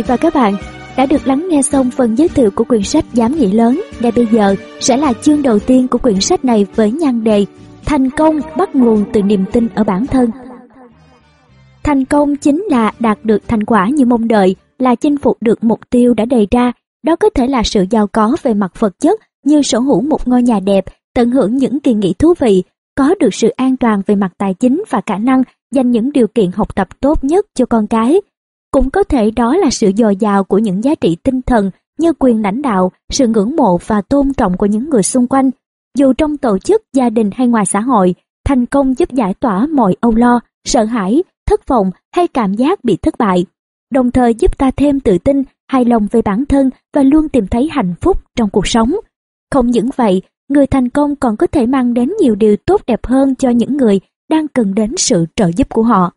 Vị và các bạn đã được lắng nghe xong phần giới thiệu của quyển sách Dám nghĩ lớn. Ngay bây giờ sẽ là chương đầu tiên của quyển sách này với nhan đề Thành công bắt nguồn từ niềm tin ở bản thân. Thành công chính là đạt được thành quả như mong đợi, là chinh phục được mục tiêu đã đề ra. Đó có thể là sự giàu có về mặt vật chất như sở hữu một ngôi nhà đẹp, tận hưởng những kỳ nghỉ thú vị, có được sự an toàn về mặt tài chính và khả năng dành những điều kiện học tập tốt nhất cho con cái. Cũng có thể đó là sự dồi dào của những giá trị tinh thần như quyền lãnh đạo, sự ngưỡng mộ và tôn trọng của những người xung quanh. Dù trong tổ chức, gia đình hay ngoài xã hội, thành công giúp giải tỏa mọi âu lo, sợ hãi, thất vọng hay cảm giác bị thất bại. Đồng thời giúp ta thêm tự tin, hài lòng về bản thân và luôn tìm thấy hạnh phúc trong cuộc sống. Không những vậy, người thành công còn có thể mang đến nhiều điều tốt đẹp hơn cho những người đang cần đến sự trợ giúp của họ.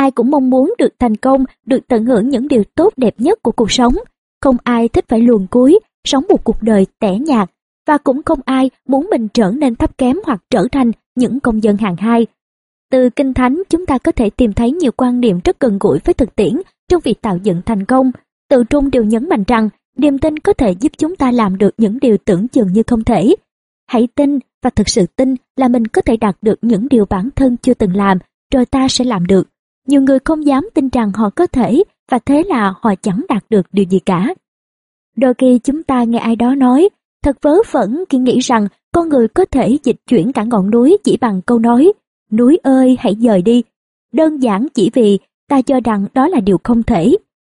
Ai cũng mong muốn được thành công, được tận hưởng những điều tốt đẹp nhất của cuộc sống. Không ai thích phải luồn cuối, sống một cuộc đời tẻ nhạt, và cũng không ai muốn mình trở nên thấp kém hoặc trở thành những công dân hàng hai. Từ Kinh Thánh chúng ta có thể tìm thấy nhiều quan điểm rất gần gũi với thực tiễn trong việc tạo dựng thành công. Tự trung đều nhấn mạnh rằng niềm tin có thể giúp chúng ta làm được những điều tưởng chừng như không thể. Hãy tin và thực sự tin là mình có thể đạt được những điều bản thân chưa từng làm, rồi ta sẽ làm được. Nhiều người không dám tin rằng họ có thể và thế là họ chẳng đạt được điều gì cả. Đôi khi chúng ta nghe ai đó nói, thật vớ vẩn khi nghĩ rằng con người có thể dịch chuyển cả ngọn núi chỉ bằng câu nói, núi ơi hãy dời đi. Đơn giản chỉ vì ta cho rằng đó là điều không thể.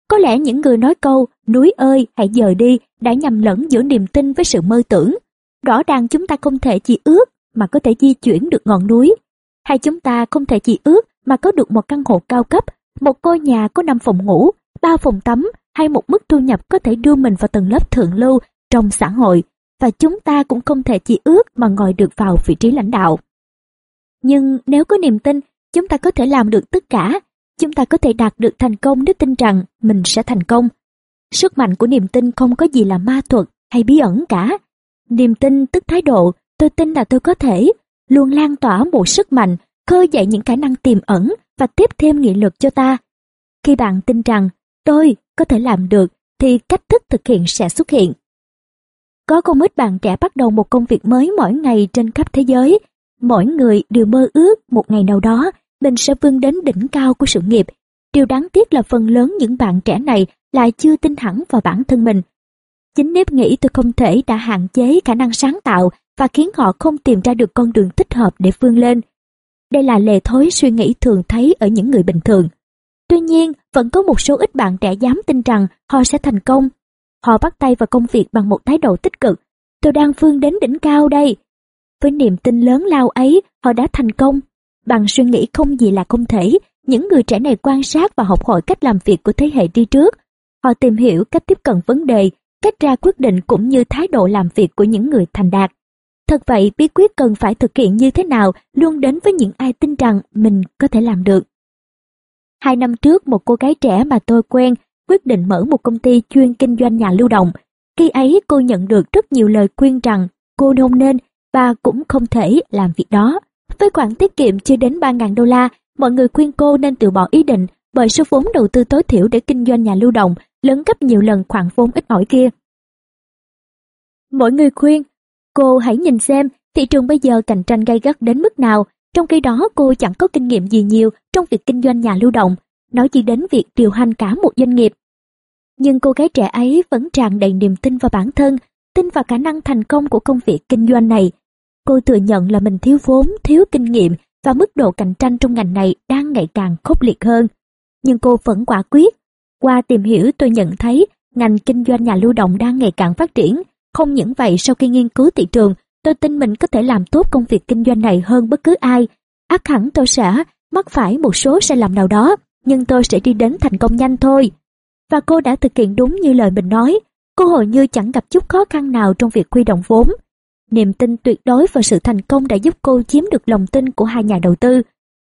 Có lẽ những người nói câu núi ơi hãy dời đi đã nhầm lẫn giữa niềm tin với sự mơ tưởng. Rõ ràng chúng ta không thể chỉ ước mà có thể di chuyển được ngọn núi. Hay chúng ta không thể chỉ ước mà có được một căn hộ cao cấp, một ngôi nhà có 5 phòng ngủ, 3 phòng tắm hay một mức thu nhập có thể đưa mình vào tầng lớp thượng lưu trong xã hội và chúng ta cũng không thể chỉ ước mà ngồi được vào vị trí lãnh đạo. Nhưng nếu có niềm tin, chúng ta có thể làm được tất cả. Chúng ta có thể đạt được thành công nếu tin rằng mình sẽ thành công. Sức mạnh của niềm tin không có gì là ma thuật hay bí ẩn cả. Niềm tin tức thái độ, tôi tin là tôi có thể, luôn lan tỏa một sức mạnh, khơi dậy những khả năng tiềm ẩn và tiếp thêm nghị lực cho ta. Khi bạn tin rằng tôi có thể làm được, thì cách thức thực hiện sẽ xuất hiện. Có không ít bạn trẻ bắt đầu một công việc mới mỗi ngày trên khắp thế giới. Mỗi người đều mơ ước một ngày nào đó, mình sẽ vươn đến đỉnh cao của sự nghiệp. Điều đáng tiếc là phần lớn những bạn trẻ này lại chưa tin hẳn vào bản thân mình. Chính nếp nghĩ tôi không thể đã hạn chế khả năng sáng tạo và khiến họ không tìm ra được con đường thích hợp để vươn lên. Đây là lề thói suy nghĩ thường thấy ở những người bình thường. Tuy nhiên, vẫn có một số ít bạn trẻ dám tin rằng họ sẽ thành công. Họ bắt tay vào công việc bằng một thái độ tích cực. Tôi đang vươn đến đỉnh cao đây. Với niềm tin lớn lao ấy, họ đã thành công. Bằng suy nghĩ không gì là không thể, những người trẻ này quan sát và học hỏi cách làm việc của thế hệ đi trước. Họ tìm hiểu cách tiếp cận vấn đề, cách ra quyết định cũng như thái độ làm việc của những người thành đạt. Thật vậy, bí quyết cần phải thực hiện như thế nào luôn đến với những ai tin rằng mình có thể làm được. Hai năm trước, một cô gái trẻ mà tôi quen quyết định mở một công ty chuyên kinh doanh nhà lưu động. Khi ấy cô nhận được rất nhiều lời khuyên rằng cô không nên và cũng không thể làm việc đó. Với khoản tiết kiệm chưa đến 3.000 đô la, mọi người khuyên cô nên từ bỏ ý định bởi số vốn đầu tư tối thiểu để kinh doanh nhà lưu động lớn gấp nhiều lần khoản vốn ít ỏi kia. mỗi người khuyên Cô hãy nhìn xem thị trường bây giờ cạnh tranh gay gắt đến mức nào, trong khi đó cô chẳng có kinh nghiệm gì nhiều trong việc kinh doanh nhà lưu động, nói chỉ đến việc điều hành cả một doanh nghiệp. Nhưng cô gái trẻ ấy vẫn tràn đầy niềm tin vào bản thân, tin vào khả năng thành công của công việc kinh doanh này. Cô thừa nhận là mình thiếu vốn, thiếu kinh nghiệm và mức độ cạnh tranh trong ngành này đang ngày càng khốc liệt hơn. Nhưng cô vẫn quả quyết. Qua tìm hiểu tôi nhận thấy ngành kinh doanh nhà lưu động đang ngày càng phát triển, không những vậy sau khi nghiên cứu thị trường, tôi tin mình có thể làm tốt công việc kinh doanh này hơn bất cứ ai. Ác hẳn tôi sẽ mắc phải một số sai lầm nào đó, nhưng tôi sẽ đi đến thành công nhanh thôi. Và cô đã thực hiện đúng như lời mình nói. Cô hầu như chẳng gặp chút khó khăn nào trong việc huy động vốn. Niềm tin tuyệt đối vào sự thành công đã giúp cô chiếm được lòng tin của hai nhà đầu tư.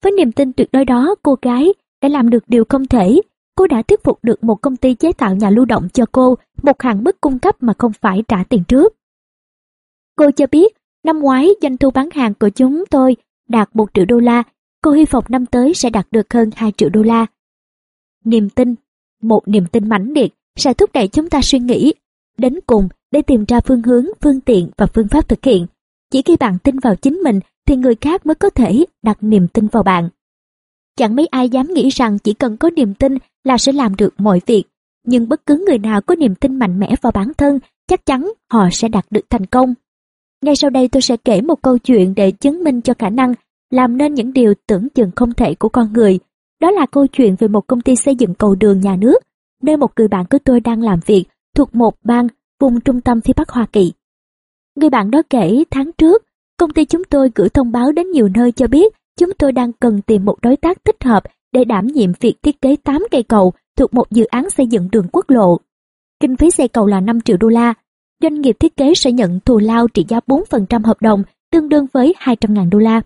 Với niềm tin tuyệt đối đó, cô gái đã làm được điều không thể, cô đã thuyết phục được một công ty chế tạo nhà lưu động cho cô một hạn mức cung cấp mà không phải trả tiền trước. Cô cho biết, năm ngoái doanh thu bán hàng của chúng tôi đạt 1 triệu đô la, cô hy vọng năm tới sẽ đạt được hơn 2 triệu đô la. Niềm tin một niềm tin mãnh liệt sẽ thúc đẩy chúng ta suy nghĩ đến cùng để tìm ra phương hướng, phương tiện và phương pháp thực hiện. Chỉ khi bạn tin vào chính mình thì người khác mới có thể đặt niềm tin vào bạn. Chẳng mấy ai dám nghĩ rằng chỉ cần có niềm tin là sẽ làm được mọi việc. Nhưng bất cứ người nào có niềm tin mạnh mẽ vào bản thân, chắc chắn họ sẽ đạt được thành công. Ngay sau đây tôi sẽ kể một câu chuyện để chứng minh cho khả năng làm nên những điều tưởng chừng không thể của con người. Đó là câu chuyện về một công ty xây dựng cầu đường nhà nước, nơi một người bạn của tôi đang làm việc thuộc một bang vùng trung tâm phía Bắc Hoa Kỳ. Người bạn đó kể tháng trước, công ty chúng tôi gửi thông báo đến nhiều nơi cho biết chúng tôi đang cần tìm một đối tác thích hợp để đảm nhiệm việc thiết kế 8 cây cầu thuộc một dự án xây dựng đường quốc lộ. Kinh phí xây cầu là 5 triệu đô la. Doanh nghiệp thiết kế sẽ nhận thù lao trị giá 4% hợp đồng, tương đương với 200.000 đô la.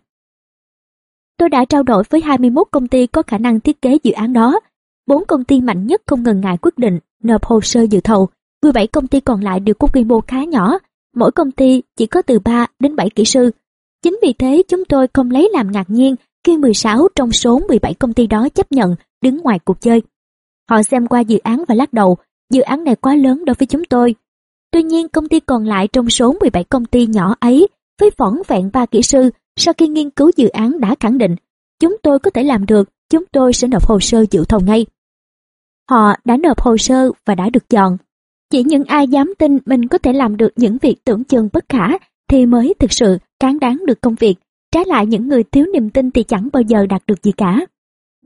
Tôi đã trao đổi với 21 công ty có khả năng thiết kế dự án đó. 4 công ty mạnh nhất không ngần ngại quyết định nộp hồ sơ dự thầu. 17 công ty còn lại đều có quy mô khá nhỏ. Mỗi công ty chỉ có từ 3 đến 7 kỹ sư. Chính vì thế chúng tôi không lấy làm ngạc nhiên khi 16 trong số 17 công ty đó chấp nhận đứng ngoài cuộc chơi. Họ xem qua dự án và lắc đầu, dự án này quá lớn đối với chúng tôi. Tuy nhiên công ty còn lại trong số 17 công ty nhỏ ấy với phỏng vẹn ba kỹ sư sau khi nghiên cứu dự án đã khẳng định chúng tôi có thể làm được, chúng tôi sẽ nộp hồ sơ dự thầu ngay. Họ đã nộp hồ sơ và đã được chọn. Chỉ những ai dám tin mình có thể làm được những việc tưởng chừng bất khả thì mới thực sự cán đáng được công việc. Trái lại những người thiếu niềm tin thì chẳng bao giờ đạt được gì cả.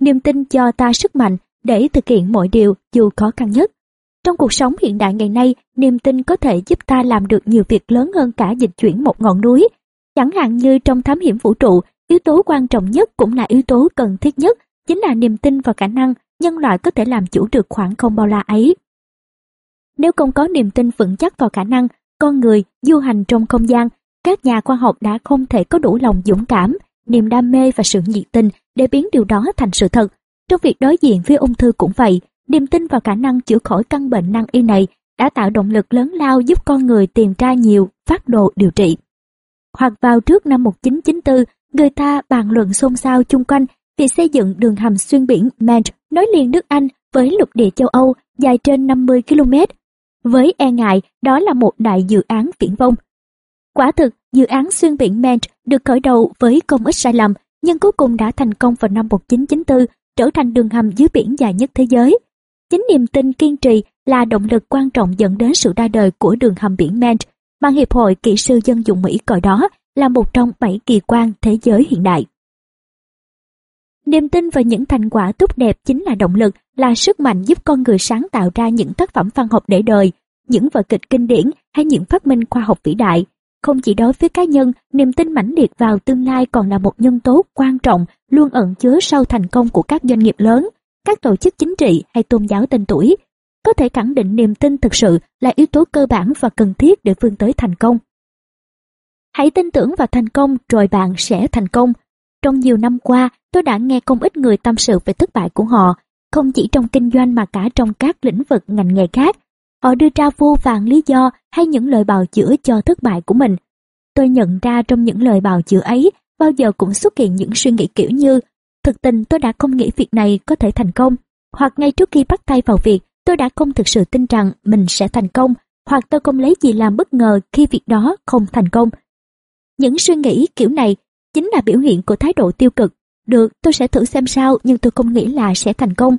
Niềm tin cho ta sức mạnh để thực hiện mọi điều dù khó khăn nhất. Trong cuộc sống hiện đại ngày nay, niềm tin có thể giúp ta làm được nhiều việc lớn hơn cả dịch chuyển một ngọn núi. Chẳng hạn như trong thám hiểm vũ trụ, yếu tố quan trọng nhất cũng là yếu tố cần thiết nhất, chính là niềm tin vào khả năng nhân loại có thể làm chủ được khoảng không bao la ấy. Nếu không có niềm tin vững chắc vào khả năng con người du hành trong không gian, các nhà khoa học đã không thể có đủ lòng dũng cảm, niềm đam mê và sự nhiệt tình để biến điều đó thành sự thật. Trong việc đối diện với ung thư cũng vậy, niềm tin vào khả năng chữa khỏi căn bệnh năng y này đã tạo động lực lớn lao giúp con người tìm ra nhiều phát đồ điều trị. Hoặc vào trước năm 1994, người ta bàn luận xôn xao chung quanh việc xây dựng đường hầm xuyên biển Manch nối liền nước Anh với lục địa châu Âu dài trên 50 km. Với e ngại, đó là một đại dự án viễn vông. Quả thực, dự án xuyên biển Manch được khởi đầu với không ít sai lầm, nhưng cuối cùng đã thành công vào năm 1994, trở thành đường hầm dưới biển dài nhất thế giới. Chính niềm tin kiên trì là động lực quan trọng dẫn đến sự ra đời của đường hầm biển Manch, mà Hiệp hội Kỹ sư Dân dụng Mỹ coi đó là một trong bảy kỳ quan thế giới hiện đại. Niềm tin vào những thành quả tốt đẹp chính là động lực, là sức mạnh giúp con người sáng tạo ra những tác phẩm văn học để đời, những vở kịch kinh điển hay những phát minh khoa học vĩ đại. Không chỉ đối với cá nhân, niềm tin mãnh liệt vào tương lai còn là một nhân tố quan trọng luôn ẩn chứa sau thành công của các doanh nghiệp lớn, các tổ chức chính trị hay tôn giáo tên tuổi. Có thể khẳng định niềm tin thực sự là yếu tố cơ bản và cần thiết để vươn tới thành công. Hãy tin tưởng vào thành công rồi bạn sẽ thành công. Trong nhiều năm qua, tôi đã nghe không ít người tâm sự về thất bại của họ, không chỉ trong kinh doanh mà cả trong các lĩnh vực ngành nghề khác. Họ đưa ra vô vàng lý do hay những lời bào chữa cho thất bại của mình. Tôi nhận ra trong những lời bào chữa ấy bao giờ cũng xuất hiện những suy nghĩ kiểu như thực tình tôi đã không nghĩ việc này có thể thành công, hoặc ngay trước khi bắt tay vào việc tôi đã không thực sự tin rằng mình sẽ thành công, hoặc tôi không lấy gì làm bất ngờ khi việc đó không thành công. Những suy nghĩ kiểu này chính là biểu hiện của thái độ tiêu cực. Được, tôi sẽ thử xem sao nhưng tôi không nghĩ là sẽ thành công.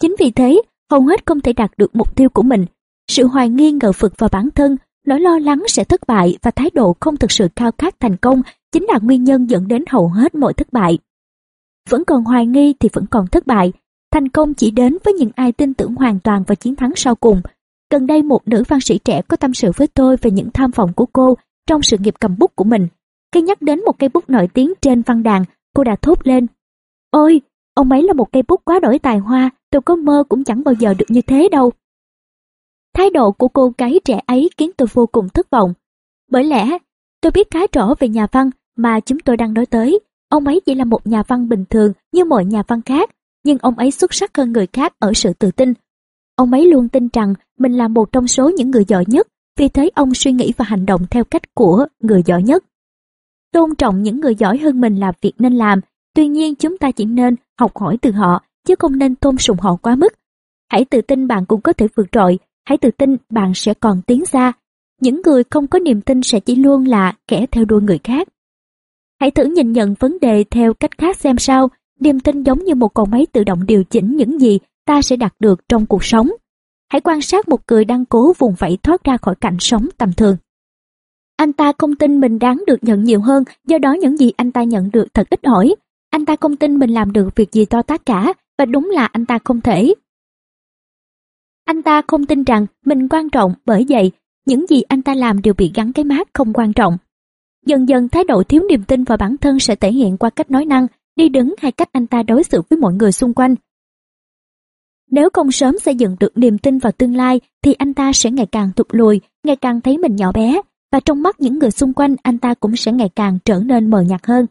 Chính vì thế, hầu hết không thể đạt được mục tiêu của mình. Sự hoài nghi ngờ vực vào bản thân, nỗi lo lắng sẽ thất bại và thái độ không thực sự cao khát thành công chính là nguyên nhân dẫn đến hầu hết mọi thất bại. Vẫn còn hoài nghi thì vẫn còn thất bại. Thành công chỉ đến với những ai tin tưởng hoàn toàn vào chiến thắng sau cùng. Gần đây một nữ văn sĩ trẻ có tâm sự với tôi về những tham vọng của cô trong sự nghiệp cầm bút của mình. Khi nhắc đến một cây bút nổi tiếng trên văn đàn, cô đã thốt lên. Ôi, ông ấy là một cây bút quá đổi tài hoa, tôi có mơ cũng chẳng bao giờ được như thế đâu. Thái độ của cô gái trẻ ấy khiến tôi vô cùng thất vọng. Bởi lẽ, tôi biết khá rõ về nhà văn mà chúng tôi đang nói tới. Ông ấy chỉ là một nhà văn bình thường như mọi nhà văn khác, nhưng ông ấy xuất sắc hơn người khác ở sự tự tin. Ông ấy luôn tin rằng mình là một trong số những người giỏi nhất, vì thế ông suy nghĩ và hành động theo cách của người giỏi nhất. Tôn trọng những người giỏi hơn mình là việc nên làm, tuy nhiên chúng ta chỉ nên học hỏi từ họ, chứ không nên tôn sùng họ quá mức. Hãy tự tin bạn cũng có thể vượt trội, hãy tự tin bạn sẽ còn tiến xa. Những người không có niềm tin sẽ chỉ luôn là kẻ theo đuôi người khác. Hãy thử nhìn nhận vấn đề theo cách khác xem sao, niềm tin giống như một con máy tự động điều chỉnh những gì ta sẽ đạt được trong cuộc sống. Hãy quan sát một người đang cố vùng vẫy thoát ra khỏi cảnh sống tầm thường. Anh ta không tin mình đáng được nhận nhiều hơn, do đó những gì anh ta nhận được thật ít ỏi. Anh ta không tin mình làm được việc gì to tát cả, và đúng là anh ta không thể. Anh ta không tin rằng mình quan trọng, bởi vậy những gì anh ta làm đều bị gắn cái mát không quan trọng. Dần dần thái độ thiếu niềm tin vào bản thân sẽ thể hiện qua cách nói năng, đi đứng hay cách anh ta đối xử với mọi người xung quanh. Nếu không sớm xây dựng được niềm tin vào tương lai thì anh ta sẽ ngày càng thụt lùi, ngày càng thấy mình nhỏ bé, và trong mắt những người xung quanh anh ta cũng sẽ ngày càng trở nên mờ nhạt hơn.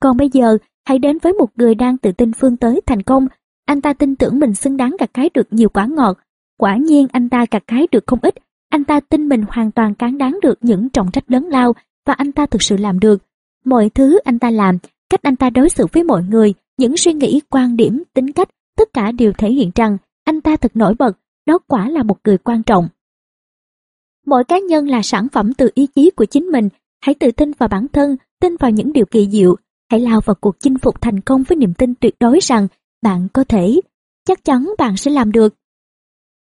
Còn bây giờ, hãy đến với một người đang tự tin phương tới thành công. Anh ta tin tưởng mình xứng đáng gặt hái được nhiều quả ngọt. Quả nhiên anh ta gặt cái được không ít. Anh ta tin mình hoàn toàn cán đáng được những trọng trách lớn lao và anh ta thực sự làm được. Mọi thứ anh ta làm, cách anh ta đối xử với mọi người, những suy nghĩ, quan điểm, tính cách, tất cả đều thể hiện rằng anh ta thật nổi bật, đó quả là một người quan trọng. Mỗi cá nhân là sản phẩm từ ý chí của chính mình, hãy tự tin vào bản thân, tin vào những điều kỳ diệu, hãy lao vào cuộc chinh phục thành công với niềm tin tuyệt đối rằng bạn có thể, chắc chắn bạn sẽ làm được.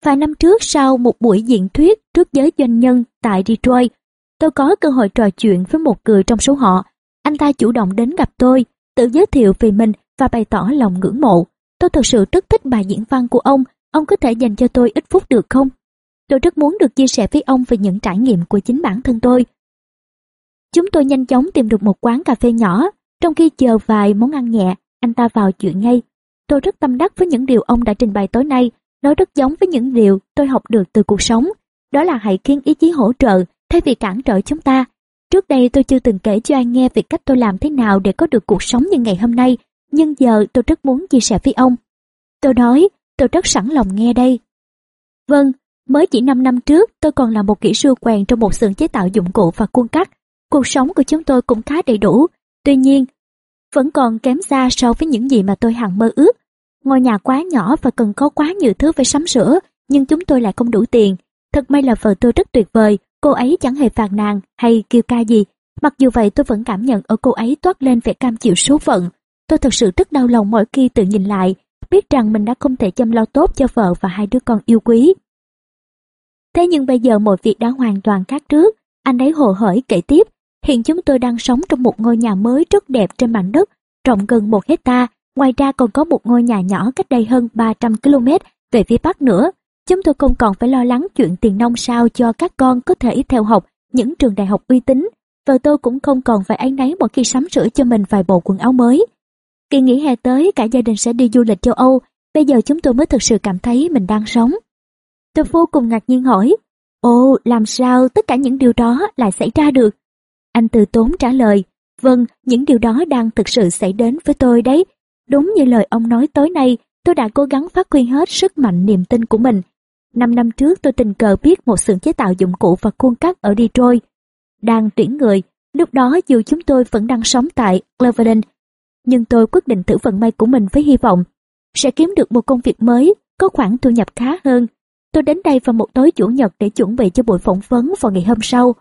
Vài năm trước sau một buổi diễn thuyết trước giới doanh nhân tại Detroit, tôi có cơ hội trò chuyện với một người trong số họ. Anh ta chủ động đến gặp tôi, tự giới thiệu về mình và bày tỏ lòng ngưỡng mộ. Tôi thật sự rất thích bài diễn văn của ông, ông có thể dành cho tôi ít phút được không? Tôi rất muốn được chia sẻ với ông về những trải nghiệm của chính bản thân tôi. Chúng tôi nhanh chóng tìm được một quán cà phê nhỏ, trong khi chờ vài món ăn nhẹ, anh ta vào chuyện ngay. Tôi rất tâm đắc với những điều ông đã trình bày tối nay, nó rất giống với những điều tôi học được từ cuộc sống. Đó là hãy khiến ý chí hỗ trợ thay vì cản trở chúng ta. Trước đây tôi chưa từng kể cho ai nghe về cách tôi làm thế nào để có được cuộc sống như ngày hôm nay, nhưng giờ tôi rất muốn chia sẻ với ông. Tôi nói, tôi rất sẵn lòng nghe đây. Vâng, mới chỉ 5 năm trước tôi còn là một kỹ sư quèn trong một xưởng chế tạo dụng cụ và khuôn cắt. Cuộc sống của chúng tôi cũng khá đầy đủ, tuy nhiên, vẫn còn kém xa so với những gì mà tôi hằng mơ ước. Ngôi nhà quá nhỏ và cần có quá nhiều thứ phải sắm sửa, nhưng chúng tôi lại không đủ tiền. Thật may là vợ tôi rất tuyệt vời, cô ấy chẳng hề phàn nàn hay kêu ca gì. Mặc dù vậy tôi vẫn cảm nhận ở cô ấy toát lên vẻ cam chịu số phận. Tôi thật sự rất đau lòng mỗi khi tự nhìn lại, biết rằng mình đã không thể chăm lo tốt cho vợ và hai đứa con yêu quý. Thế nhưng bây giờ mọi việc đã hoàn toàn khác trước, anh ấy hồ hởi kể tiếp. Hiện chúng tôi đang sống trong một ngôi nhà mới rất đẹp trên mảnh đất, rộng gần một hecta. Ngoài ra còn có một ngôi nhà nhỏ cách đây hơn 300 km về phía bắc nữa. Chúng tôi không còn phải lo lắng chuyện tiền nông sao cho các con có thể theo học những trường đại học uy tín. Và tôi cũng không còn phải áy náy mỗi khi sắm sửa cho mình vài bộ quần áo mới. Kỳ nghỉ hè tới cả gia đình sẽ đi du lịch châu Âu. Bây giờ chúng tôi mới thực sự cảm thấy mình đang sống. Tôi vô cùng ngạc nhiên hỏi, Ồ, làm sao tất cả những điều đó lại xảy ra được? Anh từ tốn trả lời, vâng, những điều đó đang thực sự xảy đến với tôi đấy. Đúng như lời ông nói tối nay, tôi đã cố gắng phát huy hết sức mạnh niềm tin của mình. Năm năm trước tôi tình cờ biết một xưởng chế tạo dụng cụ và khuôn cắt ở Detroit. Đang tuyển người, lúc đó dù chúng tôi vẫn đang sống tại Cleveland, nhưng tôi quyết định thử vận may của mình với hy vọng sẽ kiếm được một công việc mới, có khoản thu nhập khá hơn Tôi đến đây vào một tối chủ nhật để chuẩn bị cho buổi phỏng vấn vào ngày hôm sau.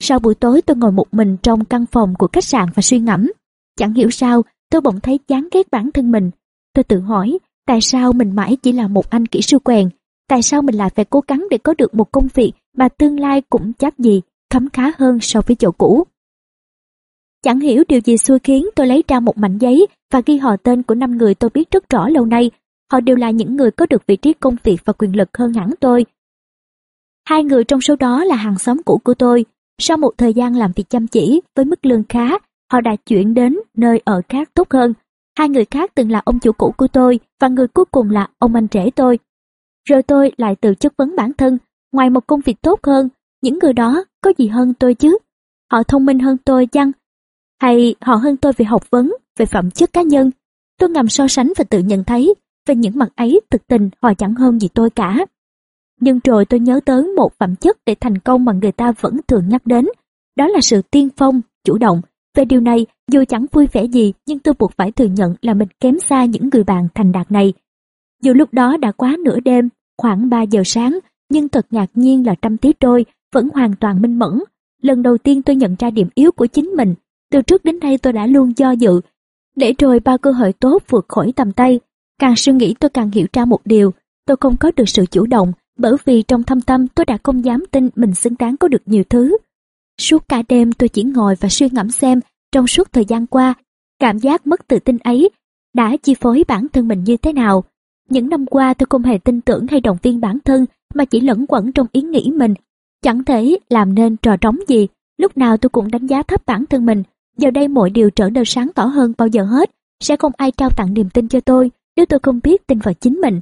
Sau buổi tối tôi ngồi một mình trong căn phòng của khách sạn và suy ngẫm. Chẳng hiểu sao, tôi bỗng thấy chán ghét bản thân mình. Tôi tự hỏi, tại sao mình mãi chỉ là một anh kỹ sư quèn? Tại sao mình lại phải cố gắng để có được một công việc mà tương lai cũng chắc gì, khấm khá hơn so với chỗ cũ? Chẳng hiểu điều gì xui khiến tôi lấy ra một mảnh giấy và ghi họ tên của năm người tôi biết rất rõ lâu nay Họ đều là những người có được vị trí công việc và quyền lực hơn hẳn tôi. Hai người trong số đó là hàng xóm cũ của tôi. Sau một thời gian làm việc chăm chỉ với mức lương khá, họ đã chuyển đến nơi ở khác tốt hơn. Hai người khác từng là ông chủ cũ của tôi và người cuối cùng là ông anh rể tôi. Rồi tôi lại tự chất vấn bản thân, ngoài một công việc tốt hơn, những người đó có gì hơn tôi chứ? Họ thông minh hơn tôi chăng? Hay họ hơn tôi về học vấn, về phẩm chất cá nhân? Tôi ngầm so sánh và tự nhận thấy về những mặt ấy thực tình họ chẳng hơn gì tôi cả. Nhưng rồi tôi nhớ tới một phẩm chất để thành công mà người ta vẫn thường nhắc đến, đó là sự tiên phong, chủ động. Về điều này, dù chẳng vui vẻ gì nhưng tôi buộc phải thừa nhận là mình kém xa những người bạn thành đạt này. Dù lúc đó đã quá nửa đêm, khoảng 3 giờ sáng, nhưng thật ngạc nhiên là trăm tí trôi vẫn hoàn toàn minh mẫn. Lần đầu tiên tôi nhận ra điểm yếu của chính mình. Từ trước đến nay tôi đã luôn do dự, để rồi bao cơ hội tốt vượt khỏi tầm tay. Càng suy nghĩ tôi càng hiểu ra một điều, tôi không có được sự chủ động, bởi vì trong thâm tâm tôi đã không dám tin mình xứng đáng có được nhiều thứ. Suốt cả đêm tôi chỉ ngồi và suy ngẫm xem trong suốt thời gian qua, cảm giác mất tự tin ấy đã chi phối bản thân mình như thế nào. Những năm qua tôi không hề tin tưởng hay động viên bản thân mà chỉ lẫn quẩn trong ý nghĩ mình. Chẳng thể làm nên trò trống gì, lúc nào tôi cũng đánh giá thấp bản thân mình. Giờ đây mọi điều trở nên sáng tỏ hơn bao giờ hết, sẽ không ai trao tặng niềm tin cho tôi nếu tôi không biết tin vào chính mình.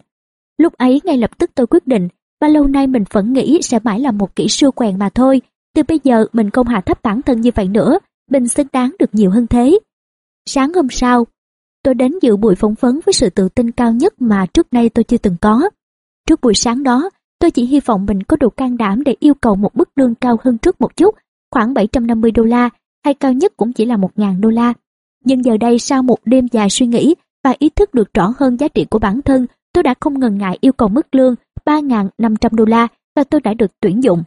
Lúc ấy ngay lập tức tôi quyết định, và lâu nay mình vẫn nghĩ sẽ mãi là một kỹ sư quèn mà thôi. Từ bây giờ mình không hạ thấp bản thân như vậy nữa, mình xứng đáng được nhiều hơn thế. Sáng hôm sau, tôi đến dự buổi phỏng vấn với sự tự tin cao nhất mà trước nay tôi chưa từng có. Trước buổi sáng đó, tôi chỉ hy vọng mình có đủ can đảm để yêu cầu một mức lương cao hơn trước một chút, khoảng 750 đô la, hay cao nhất cũng chỉ là 1.000 đô la. Nhưng giờ đây sau một đêm dài suy nghĩ và ý thức được rõ hơn giá trị của bản thân, tôi đã không ngần ngại yêu cầu mức lương 3.500 đô la và tôi đã được tuyển dụng.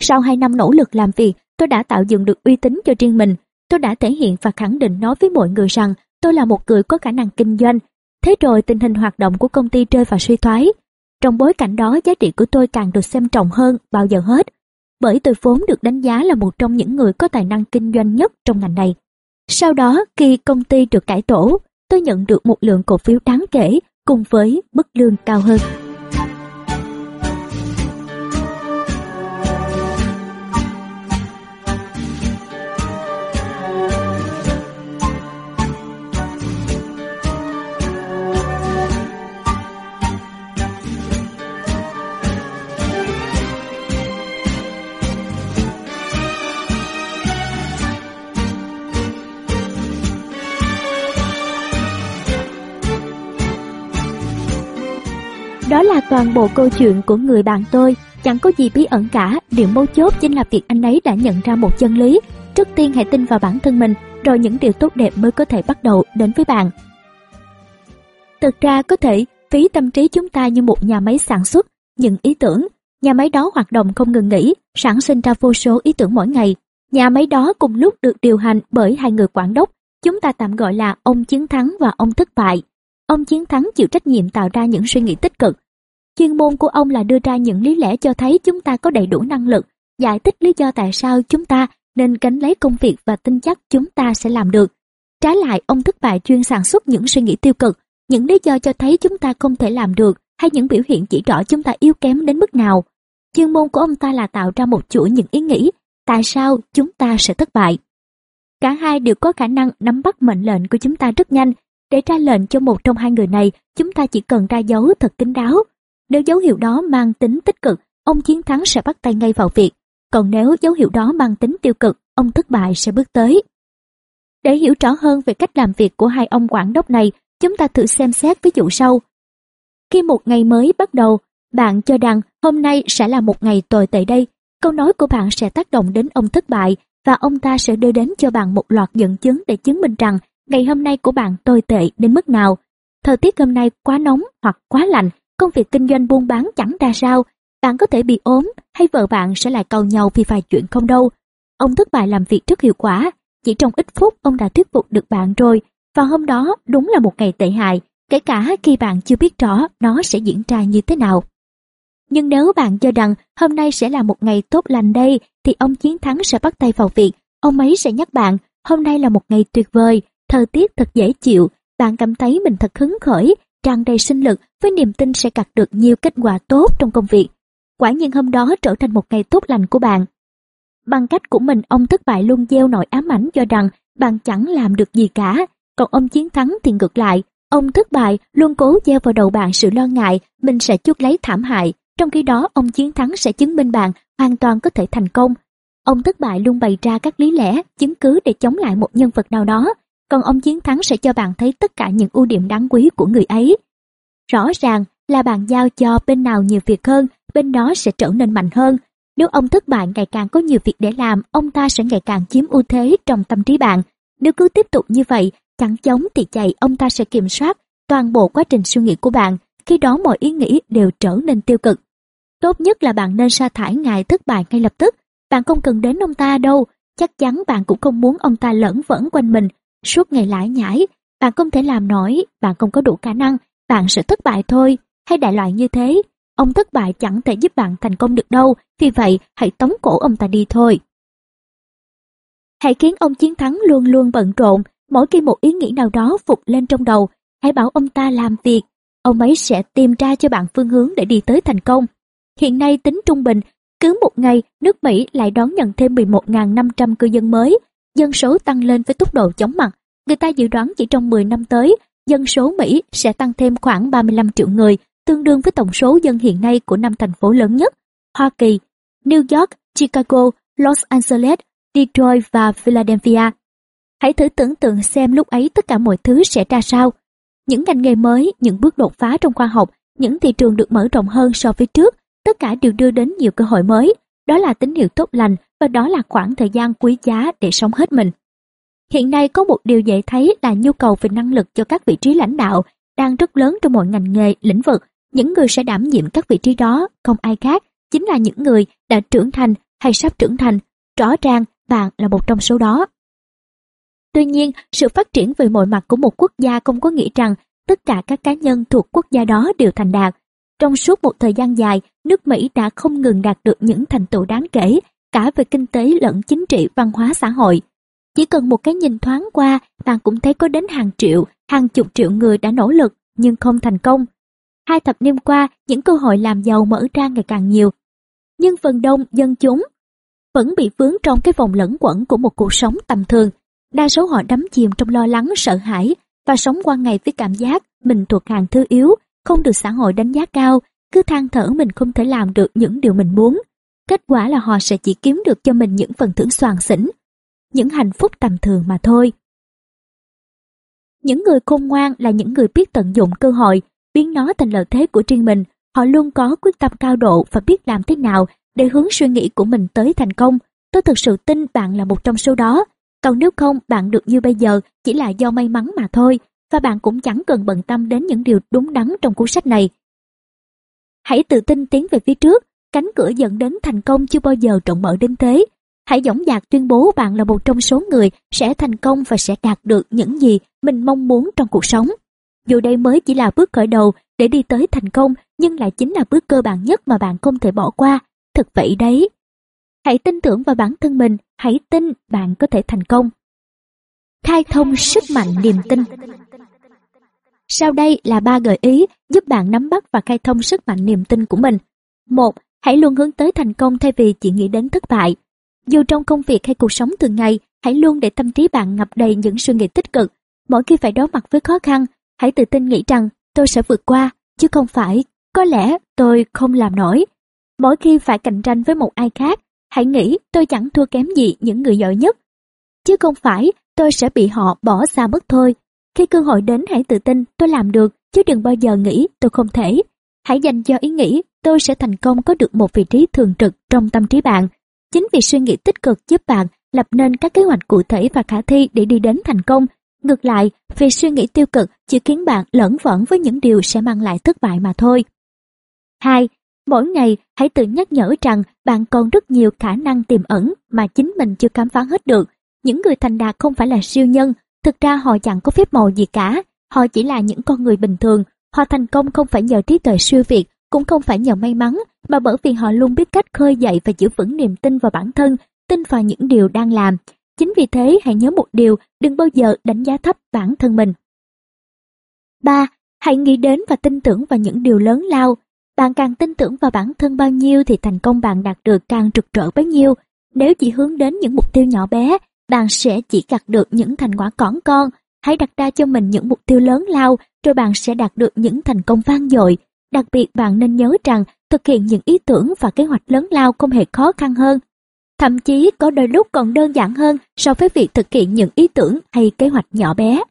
Sau 2 năm nỗ lực làm việc, tôi đã tạo dựng được uy tín cho riêng mình. Tôi đã thể hiện và khẳng định nói với mọi người rằng tôi là một người có khả năng kinh doanh. Thế rồi tình hình hoạt động của công ty rơi vào suy thoái. Trong bối cảnh đó giá trị của tôi càng được xem trọng hơn bao giờ hết. Bởi tôi vốn được đánh giá là một trong những người có tài năng kinh doanh nhất trong ngành này. Sau đó khi công ty được cải tổ, tôi nhận được một lượng cổ phiếu đáng kể cùng với mức lương cao hơn. Toàn bộ câu chuyện của người bạn tôi, chẳng có gì bí ẩn cả, điều mấu chốt chính là việc anh ấy đã nhận ra một chân lý. Trước tiên hãy tin vào bản thân mình, rồi những điều tốt đẹp mới có thể bắt đầu đến với bạn. Thực ra có thể phí tâm trí chúng ta như một nhà máy sản xuất, những ý tưởng. Nhà máy đó hoạt động không ngừng nghỉ, sản sinh ra vô số ý tưởng mỗi ngày. Nhà máy đó cùng lúc được điều hành bởi hai người quản đốc, chúng ta tạm gọi là ông chiến thắng và ông thất bại. Ông chiến thắng chịu trách nhiệm tạo ra những suy nghĩ tích cực. Chuyên môn của ông là đưa ra những lý lẽ cho thấy chúng ta có đầy đủ năng lực, giải thích lý do tại sao chúng ta nên gánh lấy công việc và tin chắc chúng ta sẽ làm được. Trái lại, ông thất bại chuyên sản xuất những suy nghĩ tiêu cực, những lý do cho thấy chúng ta không thể làm được hay những biểu hiện chỉ rõ chúng ta yếu kém đến mức nào. Chuyên môn của ông ta là tạo ra một chuỗi những ý nghĩ tại sao chúng ta sẽ thất bại. Cả hai đều có khả năng nắm bắt mệnh lệnh của chúng ta rất nhanh để ra lệnh cho một trong hai người này, chúng ta chỉ cần ra dấu thật kín đáo. Nếu dấu hiệu đó mang tính tích cực, ông chiến thắng sẽ bắt tay ngay vào việc. Còn nếu dấu hiệu đó mang tính tiêu cực, ông thất bại sẽ bước tới. Để hiểu rõ hơn về cách làm việc của hai ông quản đốc này, chúng ta thử xem xét ví dụ sau. Khi một ngày mới bắt đầu, bạn cho rằng hôm nay sẽ là một ngày tồi tệ đây. Câu nói của bạn sẽ tác động đến ông thất bại và ông ta sẽ đưa đến cho bạn một loạt dẫn chứng để chứng minh rằng ngày hôm nay của bạn tồi tệ đến mức nào. Thời tiết hôm nay quá nóng hoặc quá lạnh, công việc kinh doanh buôn bán chẳng ra sao, bạn có thể bị ốm hay vợ bạn sẽ lại cầu nhau vì vài chuyện không đâu. Ông thất bại làm việc rất hiệu quả, chỉ trong ít phút ông đã thuyết phục được bạn rồi, và hôm đó đúng là một ngày tệ hại, kể cả khi bạn chưa biết rõ nó sẽ diễn ra như thế nào. Nhưng nếu bạn cho rằng hôm nay sẽ là một ngày tốt lành đây, thì ông chiến thắng sẽ bắt tay vào việc, ông ấy sẽ nhắc bạn, hôm nay là một ngày tuyệt vời, thời tiết thật dễ chịu, bạn cảm thấy mình thật hứng khởi, tràn đầy sinh lực với niềm tin sẽ đạt được nhiều kết quả tốt trong công việc. Quả nhiên hôm đó trở thành một ngày tốt lành của bạn. Bằng cách của mình ông thất bại luôn gieo nỗi ám ảnh cho rằng bạn chẳng làm được gì cả, còn ông chiến thắng thì ngược lại, ông thất bại luôn cố gieo vào đầu bạn sự lo ngại mình sẽ chuốc lấy thảm hại, trong khi đó ông chiến thắng sẽ chứng minh bạn hoàn toàn có thể thành công. Ông thất bại luôn bày ra các lý lẽ, chứng cứ để chống lại một nhân vật nào đó, còn ông chiến thắng sẽ cho bạn thấy tất cả những ưu điểm đáng quý của người ấy. Rõ ràng là bạn giao cho bên nào nhiều việc hơn, bên đó sẽ trở nên mạnh hơn. Nếu ông thất bại ngày càng có nhiều việc để làm, ông ta sẽ ngày càng chiếm ưu thế trong tâm trí bạn. Nếu cứ tiếp tục như vậy, chẳng chống thì chạy ông ta sẽ kiểm soát toàn bộ quá trình suy nghĩ của bạn, khi đó mọi ý nghĩ đều trở nên tiêu cực. Tốt nhất là bạn nên sa thải ngài thất bại ngay lập tức. Bạn không cần đến ông ta đâu, chắc chắn bạn cũng không muốn ông ta lẫn vẫn quanh mình, suốt ngày lải nhải. Bạn không thể làm nổi, bạn không có đủ khả năng, bạn sẽ thất bại thôi, hay đại loại như thế. Ông thất bại chẳng thể giúp bạn thành công được đâu, vì vậy hãy tống cổ ông ta đi thôi. Hãy khiến ông chiến thắng luôn luôn bận rộn, mỗi khi một ý nghĩ nào đó phục lên trong đầu, hãy bảo ông ta làm việc, ông ấy sẽ tìm ra cho bạn phương hướng để đi tới thành công. Hiện nay tính trung bình, cứ một ngày nước Mỹ lại đón nhận thêm 11.500 cư dân mới, dân số tăng lên với tốc độ chóng mặt. Người ta dự đoán chỉ trong 10 năm tới, dân số Mỹ sẽ tăng thêm khoảng 35 triệu người, tương đương với tổng số dân hiện nay của năm thành phố lớn nhất, Hoa Kỳ, New York, Chicago, Los Angeles, Detroit và Philadelphia. Hãy thử tưởng tượng xem lúc ấy tất cả mọi thứ sẽ ra sao. Những ngành nghề mới, những bước đột phá trong khoa học, những thị trường được mở rộng hơn so với trước, tất cả đều đưa đến nhiều cơ hội mới. Đó là tín hiệu tốt lành và đó là khoảng thời gian quý giá để sống hết mình. Hiện nay có một điều dễ thấy là nhu cầu về năng lực cho các vị trí lãnh đạo đang rất lớn trong mọi ngành nghề, lĩnh vực. Những người sẽ đảm nhiệm các vị trí đó không ai khác, chính là những người đã trưởng thành hay sắp trưởng thành. Rõ ràng bạn là một trong số đó. Tuy nhiên, sự phát triển về mọi mặt của một quốc gia không có nghĩa rằng tất cả các cá nhân thuộc quốc gia đó đều thành đạt. Trong suốt một thời gian dài, nước Mỹ đã không ngừng đạt được những thành tựu đáng kể, cả về kinh tế lẫn chính trị văn hóa xã hội. Chỉ cần một cái nhìn thoáng qua, bạn cũng thấy có đến hàng triệu, hàng chục triệu người đã nỗ lực nhưng không thành công. Hai thập niên qua, những cơ hội làm giàu mở ra ngày càng nhiều. Nhưng phần đông dân chúng vẫn bị vướng trong cái vòng lẫn quẩn của một cuộc sống tầm thường. Đa số họ đắm chìm trong lo lắng, sợ hãi và sống qua ngày với cảm giác mình thuộc hàng thứ yếu, không được xã hội đánh giá cao, cứ than thở mình không thể làm được những điều mình muốn. Kết quả là họ sẽ chỉ kiếm được cho mình những phần thưởng soàn xỉn, những hạnh phúc tầm thường mà thôi. Những người khôn ngoan là những người biết tận dụng cơ hội, biến nó thành lợi thế của riêng mình. Họ luôn có quyết tâm cao độ và biết làm thế nào để hướng suy nghĩ của mình tới thành công. Tôi thực sự tin bạn là một trong số đó. Còn nếu không, bạn được như bây giờ chỉ là do may mắn mà thôi, và bạn cũng chẳng cần bận tâm đến những điều đúng đắn trong cuốn sách này. Hãy tự tin tiến về phía trước, cánh cửa dẫn đến thành công chưa bao giờ rộng mở đến thế. Hãy dõng dạc tuyên bố bạn là một trong số người sẽ thành công và sẽ đạt được những gì mình mong muốn trong cuộc sống. Dù đây mới chỉ là bước khởi đầu để đi tới thành công, nhưng lại chính là bước cơ bản nhất mà bạn không thể bỏ qua. Thật vậy đấy. Hãy tin tưởng vào bản thân mình, hãy tin bạn có thể thành công. Khai thông sức mạnh niềm tin Sau đây là ba gợi ý giúp bạn nắm bắt và khai thông sức mạnh niềm tin của mình. Một, Hãy luôn hướng tới thành công thay vì chỉ nghĩ đến thất bại. Dù trong công việc hay cuộc sống thường ngày, hãy luôn để tâm trí bạn ngập đầy những suy nghĩ tích cực. Mỗi khi phải đối mặt với khó khăn, hãy tự tin nghĩ rằng tôi sẽ vượt qua, chứ không phải có lẽ tôi không làm nổi. Mỗi khi phải cạnh tranh với một ai khác, hãy nghĩ tôi chẳng thua kém gì những người giỏi nhất. Chứ không phải tôi sẽ bị họ bỏ xa mất thôi. Khi cơ hội đến hãy tự tin tôi làm được, chứ đừng bao giờ nghĩ tôi không thể. Hãy dành cho ý nghĩ tôi sẽ thành công có được một vị trí thường trực trong tâm trí bạn. Chính vì suy nghĩ tích cực giúp bạn lập nên các kế hoạch cụ thể và khả thi để đi đến thành công. Ngược lại, vì suy nghĩ tiêu cực chỉ khiến bạn lẫn vẫn với những điều sẽ mang lại thất bại mà thôi. 2. Mỗi ngày hãy tự nhắc nhở rằng bạn còn rất nhiều khả năng tiềm ẩn mà chính mình chưa khám phá hết được. Những người thành đạt không phải là siêu nhân, thực ra họ chẳng có phép màu gì cả. Họ chỉ là những con người bình thường. Họ thành công không phải nhờ trí tuệ siêu việt, cũng không phải nhờ may mắn, mà bởi vì họ luôn biết cách khơi dậy và giữ vững niềm tin vào bản thân, tin vào những điều đang làm. Chính vì thế hãy nhớ một điều, đừng bao giờ đánh giá thấp bản thân mình. 3. Hãy nghĩ đến và tin tưởng vào những điều lớn lao, bạn càng tin tưởng vào bản thân bao nhiêu thì thành công bạn đạt được càng rực rỡ bấy nhiêu. Nếu chỉ hướng đến những mục tiêu nhỏ bé, bạn sẽ chỉ gặt được những thành quả cỏn con. Hãy đặt ra cho mình những mục tiêu lớn lao, rồi bạn sẽ đạt được những thành công vang dội. Đặc biệt bạn nên nhớ rằng thực hiện những ý tưởng và kế hoạch lớn lao không hề khó khăn hơn. Thậm chí có đôi lúc còn đơn giản hơn so với việc thực hiện những ý tưởng hay kế hoạch nhỏ bé.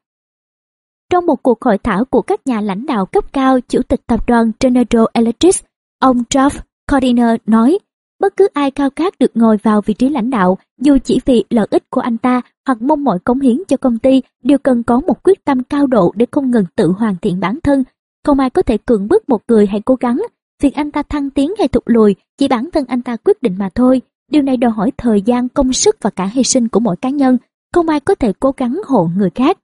Trong một cuộc hội thảo của các nhà lãnh đạo cấp cao Chủ tịch tập đoàn General Electric, ông Geoff Cordiner nói, Bất cứ ai khao khát được ngồi vào vị trí lãnh đạo, dù chỉ vì lợi ích của anh ta hoặc mong mọi cống hiến cho công ty đều cần có một quyết tâm cao độ để không ngừng tự hoàn thiện bản thân. Không ai có thể cưỡng bức một người hãy cố gắng. Việc anh ta thăng tiến hay thụt lùi chỉ bản thân anh ta quyết định mà thôi. Điều này đòi hỏi thời gian, công sức và cả hy sinh của mỗi cá nhân. Không ai có thể cố gắng hộ người khác.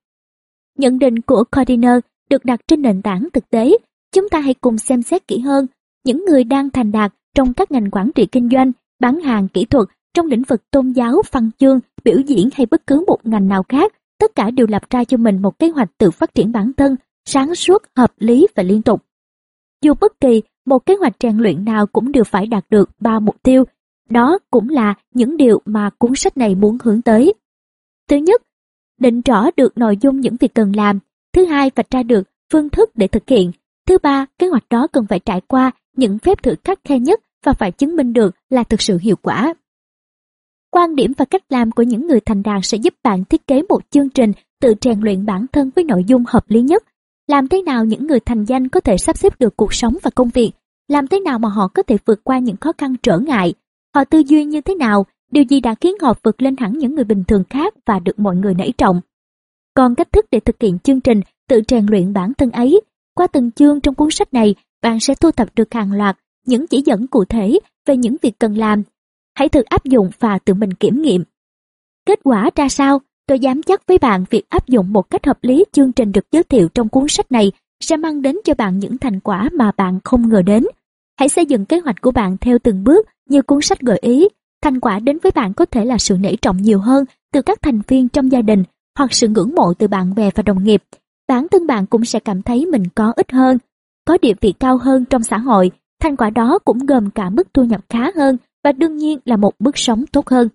Nhận định của Cordiner được đặt trên nền tảng thực tế. Chúng ta hãy cùng xem xét kỹ hơn. Những người đang thành đạt trong các ngành quản trị kinh doanh, bán hàng kỹ thuật, trong lĩnh vực tôn giáo, văn chương, biểu diễn hay bất cứ một ngành nào khác, tất cả đều lập ra cho mình một kế hoạch tự phát triển bản thân, sáng suốt, hợp lý và liên tục. Dù bất kỳ một kế hoạch rèn luyện nào cũng đều phải đạt được ba mục tiêu, đó cũng là những điều mà cuốn sách này muốn hướng tới. Thứ nhất, định rõ được nội dung những việc cần làm. Thứ hai, vạch ra được phương thức để thực hiện. Thứ ba, kế hoạch đó cần phải trải qua những phép thử khắc khe nhất và phải chứng minh được là thực sự hiệu quả. Quan điểm và cách làm của những người thành đạt sẽ giúp bạn thiết kế một chương trình tự rèn luyện bản thân với nội dung hợp lý nhất. Làm thế nào những người thành danh có thể sắp xếp được cuộc sống và công việc? Làm thế nào mà họ có thể vượt qua những khó khăn trở ngại? Họ tư duy như thế nào? Điều gì đã khiến họ vượt lên hẳn những người bình thường khác và được mọi người nể trọng? Còn cách thức để thực hiện chương trình tự rèn luyện bản thân ấy, qua từng chương trong cuốn sách này, bạn sẽ thu thập được hàng loạt những chỉ dẫn cụ thể về những việc cần làm. Hãy thử áp dụng và tự mình kiểm nghiệm. Kết quả ra sao? Tôi dám chắc với bạn việc áp dụng một cách hợp lý chương trình được giới thiệu trong cuốn sách này sẽ mang đến cho bạn những thành quả mà bạn không ngờ đến. Hãy xây dựng kế hoạch của bạn theo từng bước như cuốn sách gợi ý. Thành quả đến với bạn có thể là sự nể trọng nhiều hơn từ các thành viên trong gia đình hoặc sự ngưỡng mộ từ bạn bè và đồng nghiệp. Bản thân bạn cũng sẽ cảm thấy mình có ích hơn, có địa vị cao hơn trong xã hội Thành quả đó cũng gồm cả mức thu nhập khá hơn và đương nhiên là một mức sống tốt hơn.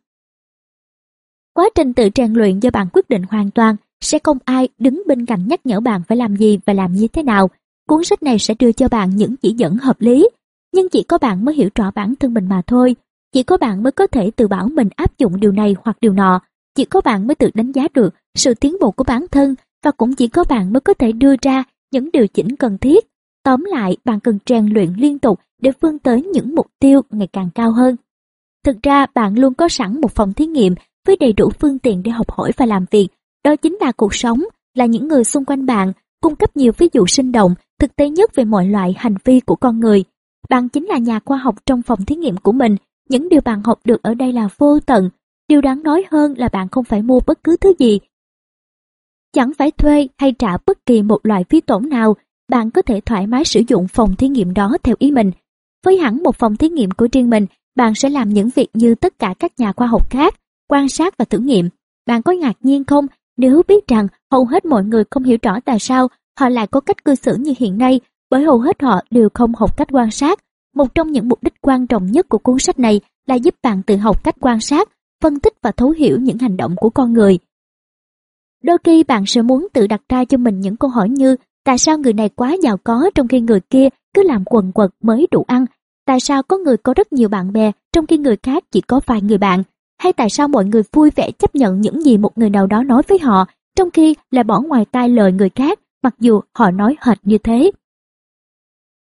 Quá trình tự rèn luyện do bạn quyết định hoàn toàn, sẽ không ai đứng bên cạnh nhắc nhở bạn phải làm gì và làm như thế nào. Cuốn sách này sẽ đưa cho bạn những chỉ dẫn hợp lý, nhưng chỉ có bạn mới hiểu rõ bản thân mình mà thôi. Chỉ có bạn mới có thể tự bảo mình áp dụng điều này hoặc điều nọ. Chỉ có bạn mới tự đánh giá được sự tiến bộ của bản thân và cũng chỉ có bạn mới có thể đưa ra những điều chỉnh cần thiết Tóm lại, bạn cần rèn luyện liên tục để vươn tới những mục tiêu ngày càng cao hơn. Thực ra, bạn luôn có sẵn một phòng thí nghiệm với đầy đủ phương tiện để học hỏi và làm việc. Đó chính là cuộc sống, là những người xung quanh bạn, cung cấp nhiều ví dụ sinh động, thực tế nhất về mọi loại hành vi của con người. Bạn chính là nhà khoa học trong phòng thí nghiệm của mình. Những điều bạn học được ở đây là vô tận. Điều đáng nói hơn là bạn không phải mua bất cứ thứ gì. Chẳng phải thuê hay trả bất kỳ một loại phí tổn nào bạn có thể thoải mái sử dụng phòng thí nghiệm đó theo ý mình. Với hẳn một phòng thí nghiệm của riêng mình, bạn sẽ làm những việc như tất cả các nhà khoa học khác, quan sát và thử nghiệm. Bạn có ngạc nhiên không nếu biết rằng hầu hết mọi người không hiểu rõ tại sao họ lại có cách cư xử như hiện nay bởi hầu hết họ đều không học cách quan sát. Một trong những mục đích quan trọng nhất của cuốn sách này là giúp bạn tự học cách quan sát, phân tích và thấu hiểu những hành động của con người. Đôi khi bạn sẽ muốn tự đặt ra cho mình những câu hỏi như Tại sao người này quá giàu có trong khi người kia cứ làm quần quật mới đủ ăn? Tại sao có người có rất nhiều bạn bè trong khi người khác chỉ có vài người bạn? Hay tại sao mọi người vui vẻ chấp nhận những gì một người nào đó nói với họ trong khi lại bỏ ngoài tai lời người khác mặc dù họ nói hệt như thế?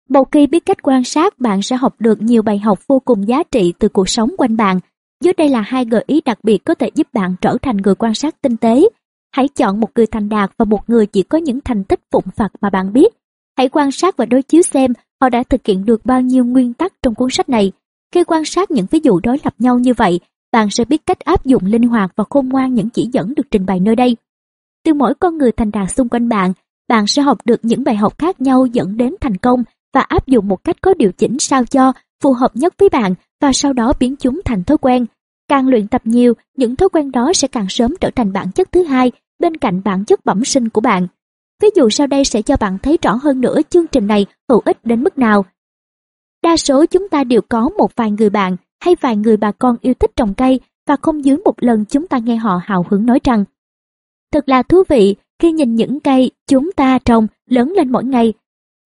Một khi biết cách quan sát, bạn sẽ học được nhiều bài học vô cùng giá trị từ cuộc sống quanh bạn. Dưới đây là hai gợi ý đặc biệt có thể giúp bạn trở thành người quan sát tinh tế, Hãy chọn một người thành đạt và một người chỉ có những thành tích phụng phật mà bạn biết. Hãy quan sát và đối chiếu xem họ đã thực hiện được bao nhiêu nguyên tắc trong cuốn sách này. Khi quan sát những ví dụ đối lập nhau như vậy, bạn sẽ biết cách áp dụng linh hoạt và khôn ngoan những chỉ dẫn được trình bày nơi đây. Từ mỗi con người thành đạt xung quanh bạn, bạn sẽ học được những bài học khác nhau dẫn đến thành công và áp dụng một cách có điều chỉnh sao cho phù hợp nhất với bạn và sau đó biến chúng thành thói quen. Càng luyện tập nhiều, những thói quen đó sẽ càng sớm trở thành bản chất thứ hai bên cạnh bản chất bẩm sinh của bạn. Ví dụ sau đây sẽ cho bạn thấy rõ hơn nữa chương trình này hữu ích đến mức nào. Đa số chúng ta đều có một vài người bạn hay vài người bà con yêu thích trồng cây và không dưới một lần chúng ta nghe họ hào hứng nói rằng Thật là thú vị khi nhìn những cây chúng ta trồng lớn lên mỗi ngày.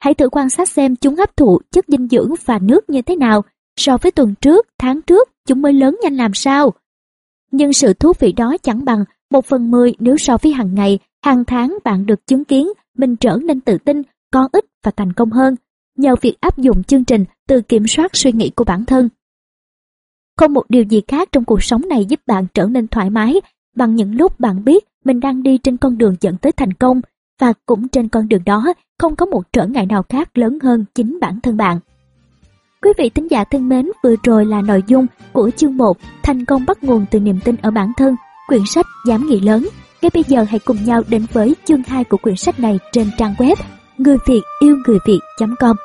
Hãy thử quan sát xem chúng hấp thụ chất dinh dưỡng và nước như thế nào. So với tuần trước, tháng trước, chúng mới lớn nhanh làm sao. Nhưng sự thú vị đó chẳng bằng một phần mười nếu so với hàng ngày, hàng tháng bạn được chứng kiến mình trở nên tự tin, có ích và thành công hơn nhờ việc áp dụng chương trình từ kiểm soát suy nghĩ của bản thân. Không một điều gì khác trong cuộc sống này giúp bạn trở nên thoải mái bằng những lúc bạn biết mình đang đi trên con đường dẫn tới thành công và cũng trên con đường đó không có một trở ngại nào khác lớn hơn chính bản thân bạn. Quý vị thính giả thân mến, vừa rồi là nội dung của chương 1 Thành công bắt nguồn từ niềm tin ở bản thân, quyển sách Dám nghĩ lớn. Ngay bây giờ hãy cùng nhau đến với chương 2 của quyển sách này trên trang web người việt yêu người việt.com